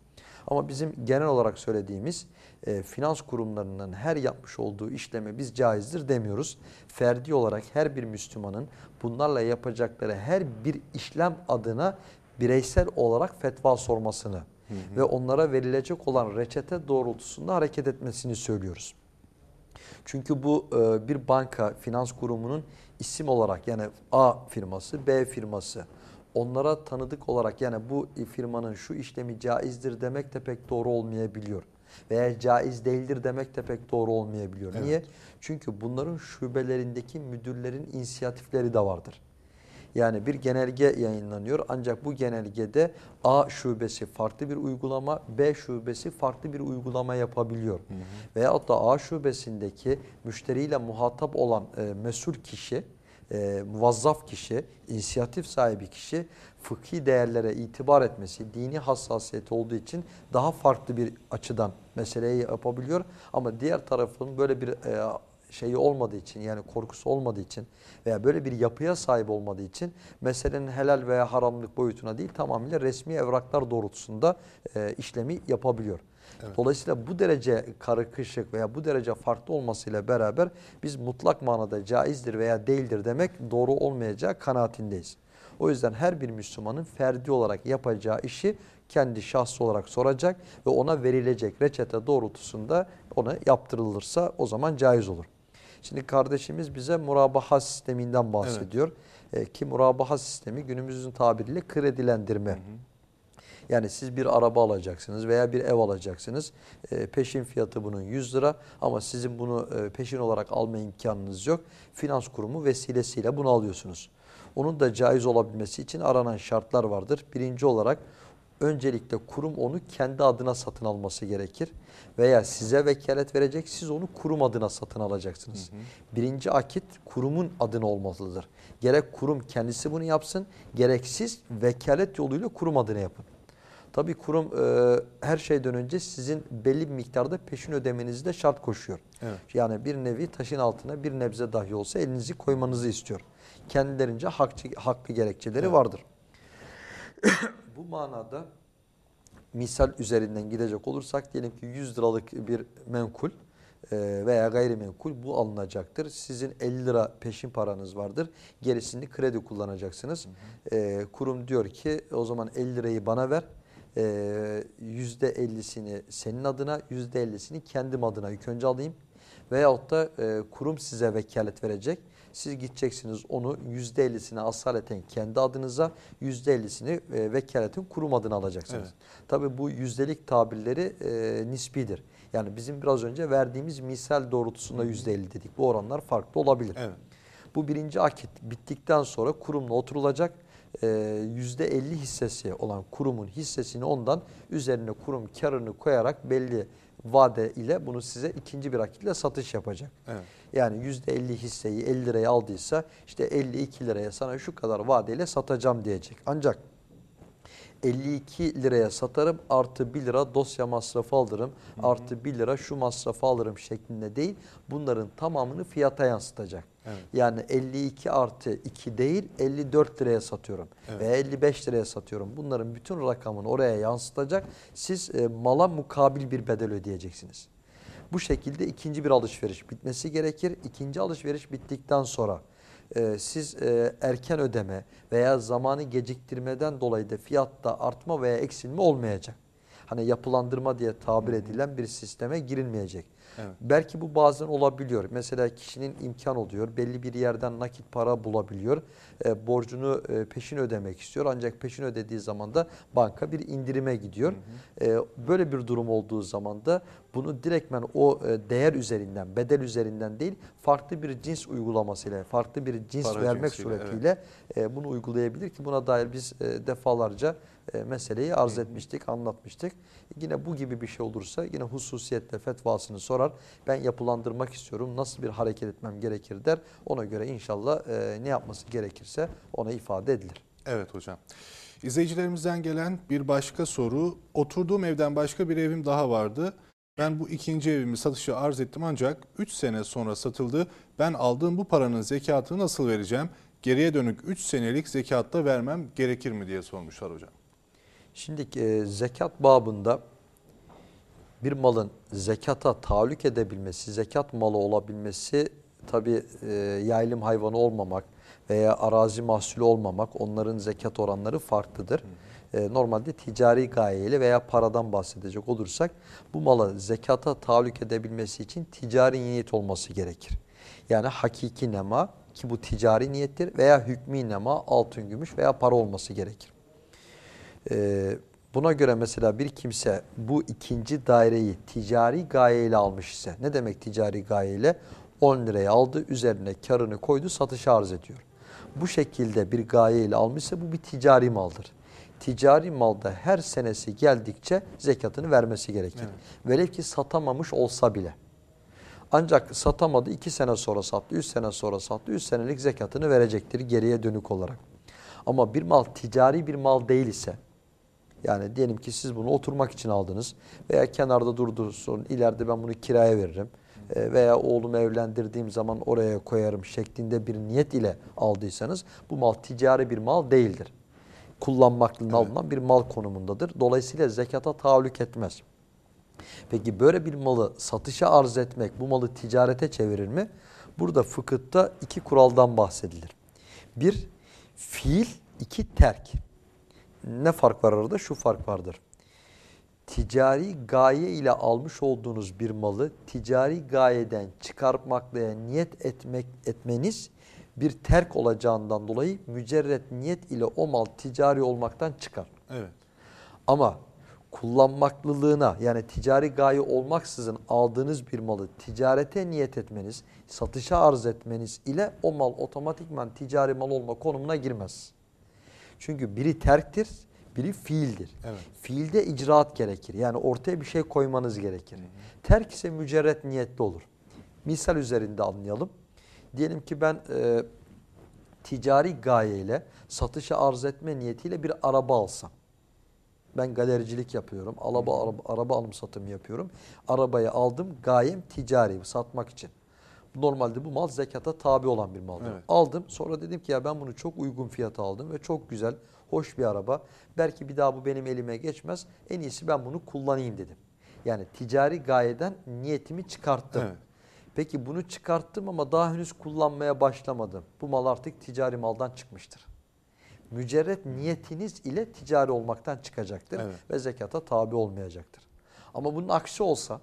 Ama bizim genel olarak söylediğimiz e, finans kurumlarının her yapmış olduğu işleme biz caizdir demiyoruz. Ferdi olarak her bir Müslümanın bunlarla yapacakları her bir işlem adına bireysel olarak fetva sormasını hı hı. ve onlara verilecek olan reçete doğrultusunda hareket etmesini söylüyoruz. Çünkü bu e, bir banka, finans kurumunun isim olarak yani A firması, B firması onlara tanıdık olarak yani bu firmanın şu işlemi caizdir demek de pek doğru olmayabiliyor. Veya caiz değildir demek de pek doğru olmayabiliyor. Evet. Niye? Çünkü bunların şubelerindeki müdürlerin inisiyatifleri de vardır. Yani bir genelge yayınlanıyor ancak bu genelgede A şubesi farklı bir uygulama, B şubesi farklı bir uygulama yapabiliyor. Hı hı. Veyahut da A şubesindeki müşteriyle muhatap olan e, mesul kişi, e, muvazzaf kişi, inisiyatif sahibi kişi fıkhi değerlere itibar etmesi, dini hassasiyeti olduğu için daha farklı bir açıdan meseleyi yapabiliyor. Ama diğer tarafın böyle bir e, şeyi olmadığı için yani korkusu olmadığı için veya böyle bir yapıya sahip olmadığı için meselenin helal veya haramlık boyutuna değil tamamıyla resmi evraklar doğrultusunda e, işlemi yapabiliyor. Evet. Dolayısıyla bu derece karışık veya bu derece farklı olmasıyla beraber biz mutlak manada caizdir veya değildir demek doğru olmayacağı kanaatindeyiz. O yüzden her bir Müslümanın ferdi olarak yapacağı işi kendi şahsı olarak soracak ve ona verilecek reçete doğrultusunda ona yaptırılırsa o zaman caiz olur. Şimdi kardeşimiz bize murabaha sisteminden bahsediyor. Evet. E, ki murabaha sistemi günümüzün tabiriyle kredilendirme. Hı hı. Yani siz bir araba alacaksınız veya bir ev alacaksınız. E, peşin fiyatı bunun 100 lira ama sizin bunu e, peşin olarak alma imkanınız yok. Finans kurumu vesilesiyle bunu alıyorsunuz. Onun da caiz olabilmesi için aranan şartlar vardır. Birinci olarak öncelikle kurum onu kendi adına satın alması gerekir. Veya size vekalet verecek, siz onu kurum adına satın alacaksınız. Hı hı. Birinci akit kurumun adına olmalıdır. Gerek kurum kendisi bunu yapsın, gerek siz vekalet yoluyla kurum adına yapın. Tabii kurum e, her şeyden önce sizin belli bir miktarda peşin ödemenizi de şart koşuyor. Evet. Yani bir nevi taşın altına bir nebze dahi olsa elinizi koymanızı istiyor. Kendilerince hakçı, hakkı gerekçeleri evet. vardır. Bu manada misal üzerinden gidecek olursak diyelim ki 100 liralık bir menkul e, veya gayrimenkul bu alınacaktır. Sizin 50 lira peşin paranız vardır. Gerisini kredi kullanacaksınız. Hı hı. E, kurum diyor ki o zaman 50 lirayı bana ver. %50'sini e, senin adına, %50'sini kendim adına ilk önce alayım. Veyahut da kurum size vekalet verecek. Siz gideceksiniz onu %50'sini asaleten kendi adınıza, %50'sini e, vekaletin kurum adına alacaksınız. Evet. Tabii bu yüzdelik tabirleri e, nisbidir. Yani bizim biraz önce verdiğimiz misal doğrultusunda %50 dedik. Bu oranlar farklı olabilir. Evet. Bu birinci akit bittikten sonra kurumla oturulacak. %50 e, hissesi olan kurumun hissesini ondan üzerine kurum karını koyarak belli vade ile bunu size ikinci bir akitle satış yapacak. Evet. Yani %50 hisseyi 50 liraya aldıysa işte 52 liraya sana şu kadar vadeyle satacağım diyecek. Ancak 52 liraya satarım artı 1 lira dosya masrafı alırım hı hı. artı 1 lira şu masrafı alırım şeklinde değil bunların tamamını fiyata yansıtacak. Evet. Yani 52 artı 2 değil 54 liraya satıyorum evet. veya 55 liraya satıyorum. Bunların bütün rakamını oraya yansıtacak. Siz e, mala mukabil bir bedel ödeyeceksiniz. Bu şekilde ikinci bir alışveriş bitmesi gerekir. İkinci alışveriş bittikten sonra e, siz e, erken ödeme veya zamanı geciktirmeden dolayı da fiyatta artma veya eksilme olmayacak. Hani yapılandırma diye tabir edilen bir sisteme girilmeyecek. Evet. Belki bu bazen olabiliyor. Mesela kişinin imkan oluyor. Belli bir yerden nakit para bulabiliyor. E, borcunu e, peşin ödemek istiyor. Ancak peşin ödediği zaman da banka bir indirime gidiyor. Hı hı. E, böyle bir durum olduğu zaman da bunu direktmen o e, değer üzerinden, bedel üzerinden değil farklı bir cins uygulamasıyla, farklı bir cins para vermek cinsiyle, suretiyle evet. e, bunu uygulayabilir ki buna dair biz e, defalarca e, meseleyi arz etmiştik, anlatmıştık. Yine bu gibi bir şey olursa yine hususiyetle fetvasını sorar. Ben yapılandırmak istiyorum, nasıl bir hareket etmem gerekir der. Ona göre inşallah e, ne yapması gerekirse ona ifade edilir. Evet hocam. İzleyicilerimizden gelen bir başka soru. Oturduğum evden başka bir evim daha vardı. Ben bu ikinci evimi satışa arz ettim ancak 3 sene sonra satıldı. Ben aldığım bu paranın zekatını nasıl vereceğim? Geriye dönük 3 senelik zekatta vermem gerekir mi diye sormuşlar hocam. Şimdi e, zekat babında bir malın zekata tahallük edebilmesi, zekat malı olabilmesi tabi e, yaylım hayvanı olmamak veya arazi mahsulü olmamak onların zekat oranları farklıdır. E, normalde ticari gayeyle veya paradan bahsedecek olursak bu mala zekata tahallük edebilmesi için ticari niyet olması gerekir. Yani hakiki nema ki bu ticari niyettir veya hükmü nema altın, gümüş veya para olması gerekir. Ee, buna göre mesela bir kimse bu ikinci daireyi ticari gayeyle almış ise ne demek ticari gayeyle? 10 liraya aldı üzerine karını koydu satışa arz ediyor. Bu şekilde bir gayeyle almışsa bu bir ticari maldır. Ticari malda her senesi geldikçe zekatını vermesi gerekir. Velev ki satamamış olsa bile. Ancak satamadı 2 sene sonra sattı, 3 sene sonra sattı, 3 senelik zekatını verecektir geriye dönük olarak. Ama bir mal ticari bir mal değil ise yani diyelim ki siz bunu oturmak için aldınız veya kenarda durdursun ileride ben bunu kiraya veririm e, veya oğlumu evlendirdiğim zaman oraya koyarım şeklinde bir niyet ile aldıysanız bu mal ticari bir mal değildir. Kullanmaklığına Evet. alınan bir mal konumundadır. Dolayısıyla zekata tahallük etmez. Peki böyle bir malı satışa arz etmek bu malı ticarete çevirir mi? Burada fıkıhta iki kuraldan bahsedilir. Bir, fiil, iki terk. Ne fark var arada? Şu fark vardır. Ticari gaye ile almış olduğunuz bir malı ticari gayeden çıkartmakla niyet etmek etmeniz bir terk olacağından dolayı mücerret niyet ile o mal ticari olmaktan çıkar. Evet. Ama kullanmaklılığına yani ticari gaye olmaksızın aldığınız bir malı ticarete niyet etmeniz, satışa arz etmeniz ile o mal otomatikman ticari mal olma konumuna girmez. Çünkü biri terktir, biri fiildir. Evet. Fiilde icraat gerekir. Yani ortaya bir şey koymanız gerekir. Terk ise mücerret niyetli olur. Misal üzerinde anlayalım. Diyelim ki ben e, ticari gayeyle satışa arz etme niyetiyle bir araba alsam. Ben galericilik yapıyorum. Araba, araba, araba alım satımı yapıyorum. Arabayı aldım. Gayem ticari, satmak için. Normalde bu mal zekata tabi olan bir maldır. Evet. Aldım. Sonra dedim ki ya ben bunu çok uygun fiyata aldım ve çok güzel, hoş bir araba. Belki bir daha bu benim elime geçmez. En iyisi ben bunu kullanayım dedim. Yani ticari gayeden niyetimi çıkarttım. Evet. Peki bunu çıkarttım ama daha henüz kullanmaya başlamadım. Bu mal artık ticari maldan çıkmıştır. Mücerret niyetiniz ile ticari olmaktan çıkacaktır Evet. ve zekata tabi olmayacaktır. Ama bunun aksi olsa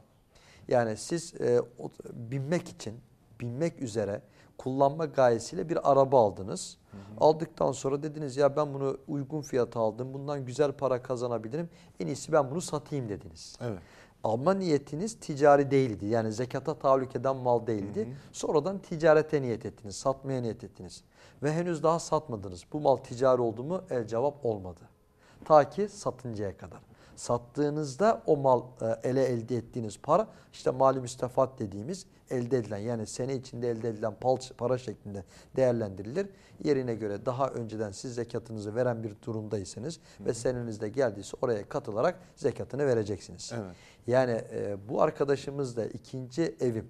yani siz e, binmek için binmek üzere kullanma gayesiyle bir araba aldınız. Aldıktan sonra dediniz ya ben bunu uygun fiyata aldım. Bundan güzel para kazanabilirim. En iyisi ben bunu satayım dediniz. Evet. Alma niyetiniz ticari değildi. Yani zekata tahallük eden mal değildi. Sonradan ticarete niyet ettiniz, satmaya niyet ettiniz. Ve henüz daha satmadınız. Bu mal ticari oldu mu? El cevap olmadı. Ta ki satıncaya kadar. Sattığınızda o mal e, ele elde ettiğiniz para işte mali müstefat dediğimiz elde edilen yani sene içinde elde edilen para şeklinde değerlendirilir. Yerine göre daha önceden siz zekatınızı veren bir durumdaysanız ve senenizde geldiyse oraya katılarak zekatını vereceksiniz. Evet. Yani e, bu arkadaşımız da ikinci evim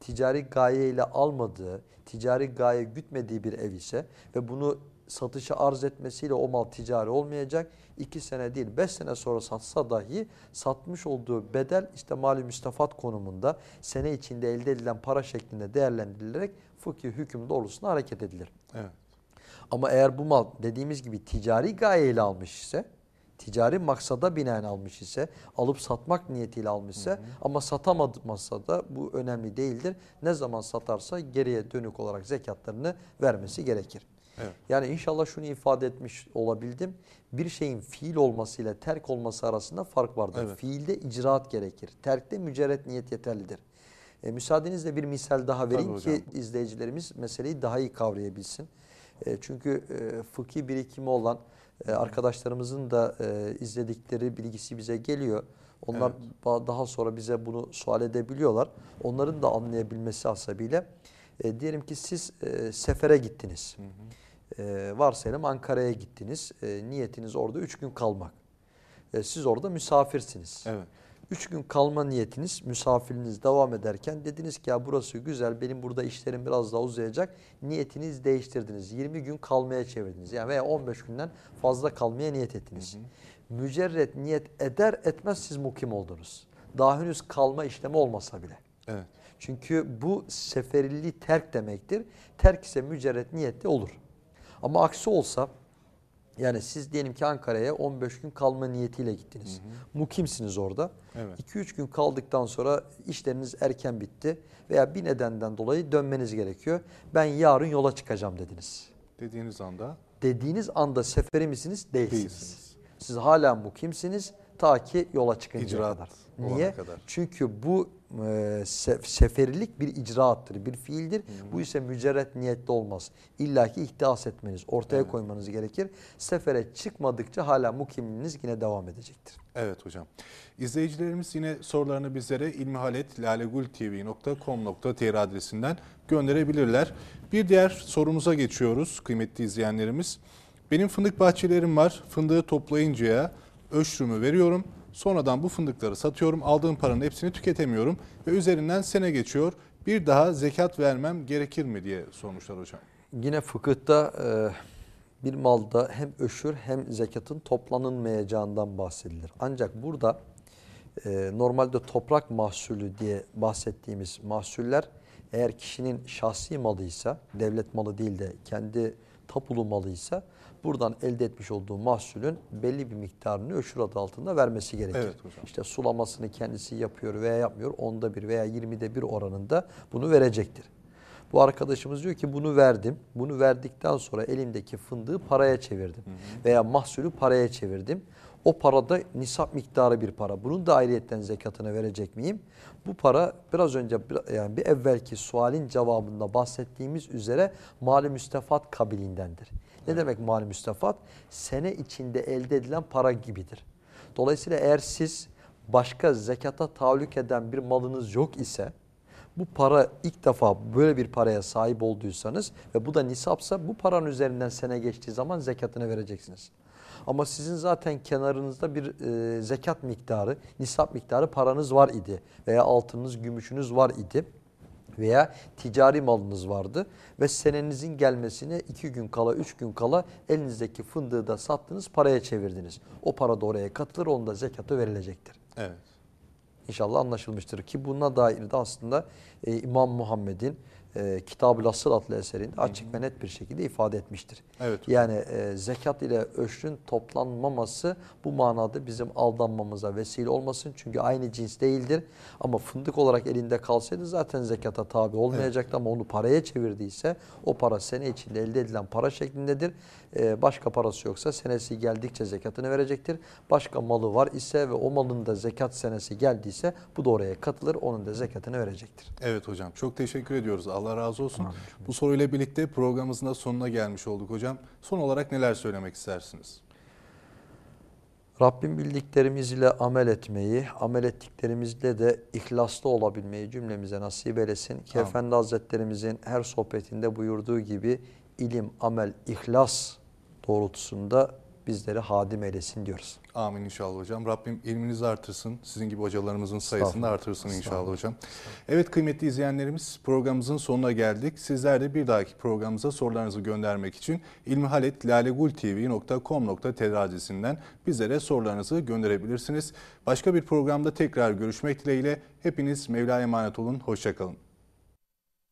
ticari gaye ile almadığı, ticari gaye gütmediği bir ev ise ve bunu satışa arz etmesiyle o mal ticari olmayacak. 2 sene değil 5 sene sonra satsa dahi satmış olduğu bedel işte mali müstefat konumunda sene içinde elde edilen para şeklinde değerlendirilerek fıkhi hüküm doğrultusunda hareket edilir. Evet. Ama eğer bu mal dediğimiz gibi ticari gayeyle almış ise, ticari maksada binaen almış ise, alıp satmak niyetiyle almışsa ama satamadıysa da bu önemli değildir. Ne zaman satarsa geriye dönük olarak zekatlarını vermesi gerekir. Evet. Yani inşallah şunu ifade etmiş olabildim. Bir şeyin fiil olmasıyla terk olması arasında fark vardır. Evet. Fiilde icraat gerekir. Terkte mücerret niyet yeterlidir. E, müsaadenizle bir misal daha vereyim Tabii ki hocam. izleyicilerimiz meseleyi daha iyi kavrayabilsin. E, çünkü e, fıkhi birikimi olan e, arkadaşlarımızın da e, izledikleri bilgisi bize geliyor. Onlar ba- daha sonra bize bunu sual edebiliyorlar. Onların da anlayabilmesi hasebiyle e, diyelim ki siz e, sefere gittiniz. E, varsayalım Ankara'ya gittiniz. E, niyetiniz orada 3 gün kalmak. E, siz orada misafirsiniz. Evet. 3 gün kalma niyetiniz, misafiriniz devam ederken dediniz ki ya burası güzel, benim burada işlerim biraz daha uzayacak. Niyetiniz değiştirdiniz. 20 gün kalmaya çevirdiniz. Yani veya 15 günden fazla kalmaya niyet ettiniz. Mücerret niyet eder etmez siz mukim oldunuz. Daha henüz kalma işlemi olmasa bile. Evet. Çünkü bu seferilliği terk demektir. Terk ise mücerret niyette olur. Ama aksi olsa yani siz diyelim ki Ankara'ya 15 gün kalma niyetiyle gittiniz. Mukimsiniz orada. Evet. 2-3 gün kaldıktan sonra işleriniz erken bitti veya bir nedenden dolayı dönmeniz gerekiyor. Ben yarın yola çıkacağım dediniz. Dediğiniz anda Dediğiniz anda seferi misiniz? Değilsiniz. Değilsiniz. Siz hala mukimsiniz ta ki yola çıkıncaya İcraat kadar. Niye? kadar. Çünkü bu e, sef- seferilik bir icraattır, bir fiildir. Bu ise mücerret niyetli olmaz. İlla ki ihdas etmeniz, ortaya koymanız gerekir. Sefere çıkmadıkça hala mukimliğiniz yine devam edecektir. Evet hocam. İzleyicilerimiz yine sorularını bizlere ilmihaletlalegultv.com.tr adresinden gönderebilirler. Bir diğer sorumuza geçiyoruz kıymetli izleyenlerimiz. Benim fındık bahçelerim var. Fındığı toplayıncaya öşrümü veriyorum. Sonradan bu fındıkları satıyorum. Aldığım paranın hepsini tüketemiyorum ve üzerinden sene geçiyor. Bir daha zekat vermem gerekir mi diye sormuşlar hocam. Yine fıkıhta e, bir malda hem öşür hem zekatın toplanılmayacağından bahsedilir. Ancak burada e, normalde toprak mahsulü diye bahsettiğimiz mahsuller eğer kişinin şahsi malıysa, devlet malı değil de kendi tapulu malıysa buradan elde etmiş olduğu mahsulün belli bir miktarını öşür adı altında vermesi gerekir. Evet hocam. İşte sulamasını kendisi yapıyor veya yapmıyor. Onda bir veya yirmide bir oranında bunu verecektir. Bu arkadaşımız diyor ki bunu verdim. Bunu verdikten sonra elimdeki fındığı paraya çevirdim. Veya mahsulü paraya çevirdim. O parada nisap miktarı bir para. Bunun da ayrıyetten zekatını verecek miyim? Bu para biraz önce yani bir evvelki sualin cevabında bahsettiğimiz üzere mali müstefat kabiliğindendir. Ne demek mali müstefat? Sene içinde elde edilen para gibidir. Dolayısıyla eğer siz başka zekata tahallük eden bir malınız yok ise bu para ilk defa böyle bir paraya sahip olduysanız ve bu da nisapsa bu paranın üzerinden sene geçtiği zaman zekatını vereceksiniz. Ama sizin zaten kenarınızda bir e, zekat miktarı, nisap miktarı paranız var idi veya altınınız, gümüşünüz var idi veya ticari malınız vardı ve senenizin gelmesine iki gün kala, üç gün kala elinizdeki fındığı da sattınız, paraya çevirdiniz. O para da oraya katılır, onun da zekatı verilecektir. Evet. İnşallah anlaşılmıştır ki buna dair de aslında e, İmam Muhammed'in e, Kitab-ı Asıl adlı eserinde açık ve net bir şekilde ifade etmiştir. Evet. Yani e, zekat ile öşrün toplanmaması bu manada bizim aldanmamıza vesile olmasın. Çünkü aynı cins değildir. Ama fındık olarak elinde kalsaydı zaten zekata tabi olmayacaktı ama onu paraya çevirdiyse o para sene içinde elde edilen para şeklindedir. E, başka parası yoksa senesi geldikçe zekatını verecektir. Başka malı var ise ve o malın da zekat senesi geldiyse bu da oraya katılır. Onun da zekatını verecektir. Evet hocam çok teşekkür ediyoruz. Allah razı olsun. Bu soruyla birlikte programımızın da sonuna gelmiş olduk hocam. Son olarak neler söylemek istersiniz? Rabbim bildiklerimiz ile amel etmeyi, amel ettiklerimizle de ihlaslı olabilmeyi cümlemize nasip eylesin. Ki Amin. Efendi Hazretlerimizin her sohbetinde buyurduğu gibi ilim, amel, ihlas doğrultusunda bizleri hadim eylesin diyoruz. Amin inşallah hocam. Rabbim ilminizi artırsın. Sizin gibi hocalarımızın sayısını da artırsın inşallah hocam. Evet kıymetli izleyenlerimiz programımızın sonuna geldik. Sizler de bir dahaki programımıza sorularınızı göndermek için ilmihaletlalegultv.com.tr adresinden bizlere sorularınızı gönderebilirsiniz. Başka bir programda tekrar görüşmek dileğiyle hepiniz Mevla'ya emanet olun. Hoşçakalın.